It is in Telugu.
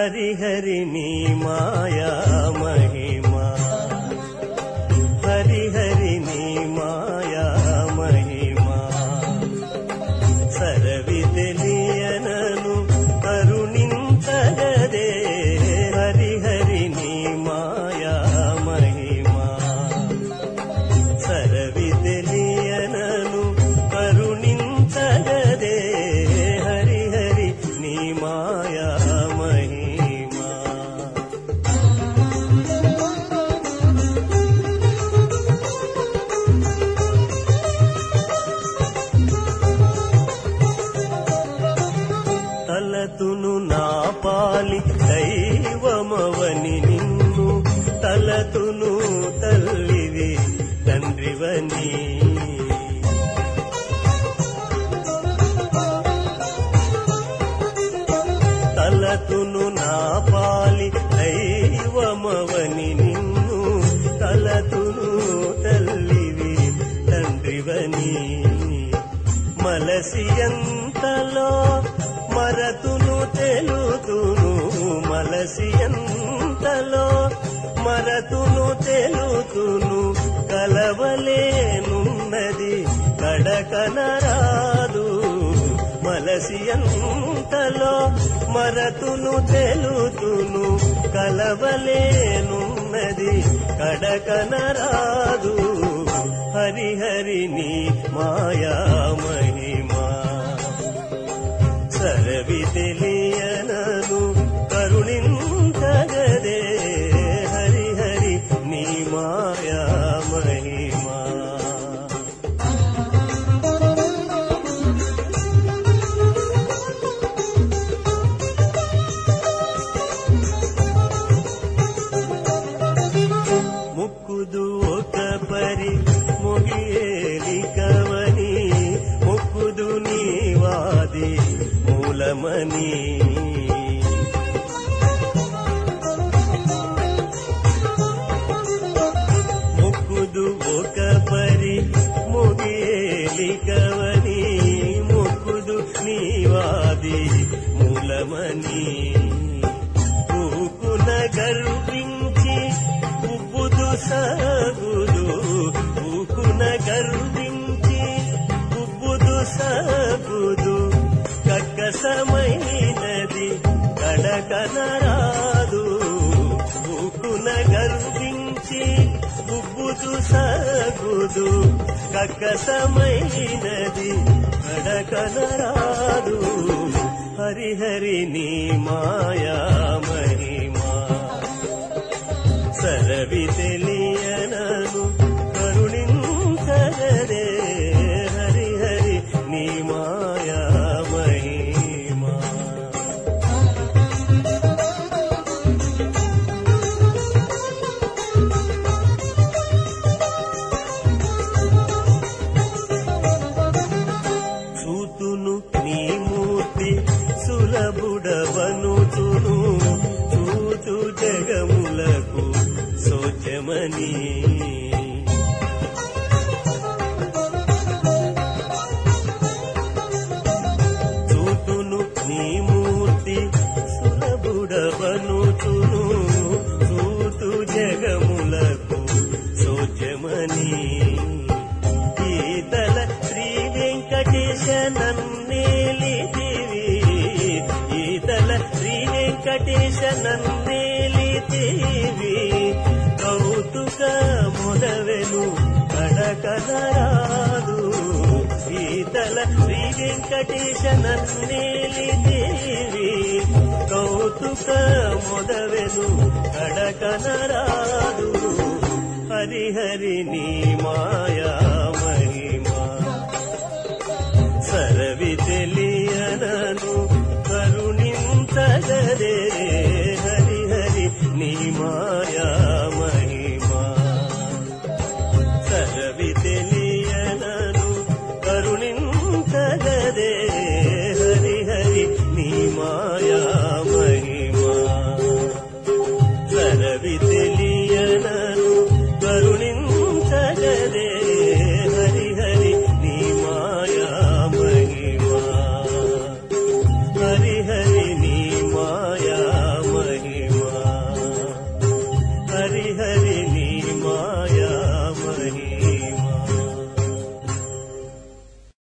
हरि हरिणी माया महि తలతును తల్లివి తండ్రివని. తలతును నా పాలి దైవమవని నిన్ను తలతును తల్లివి తండ్రివని. మలసి ఎంతలో మరతును తెలుతును మలసి ఎంతలో మరతును తెలుతును కలవలేనున్నది కడకనరాదు మలసి ఎంతలో మరతును తెలుతును కలవలేనున్నది కడకనరాదు హరిహరిని మాయా మూలమని ముక్కుదు ఒక పరి ముగియేలికవని ముక్కుదు నీవాది మూలమని. పూకున గర్వించి ఉబ్బుదు సాగుదు పూకున గర్వించి ఉబ్బుతూ సాగుదు కక్కసమైనది కడకనరాదు. హరిహరి నీ మాయా శోచమని చూతును నీ మూర్తి సులభుడవనుతును చూతు జగములకు శోచమని ఈతల శ్రీ వెంకటేశ నన్నేలితివి ఈతల శ్రీ వెంకటేశ నన్నేలితివి ಕದರಾದು ಶೀತಲ ಶ್ರೀ ವೆಂಕಟೇಶನನ್ನೇಲಿ ದೇವಿ ಕೌತುಕ ಮೊದವೆನು ಕಡಕನರಾದು ಹರಿಹರಿ ನೀ ಮಾಯಾ ಮಹಿಮಾ ಸರವಿ ತಿಳಿಯನನು ಕರುಣಿಂತಗದೆ ಹರಿಹರಿ ನೀ ಮಾಯಾ de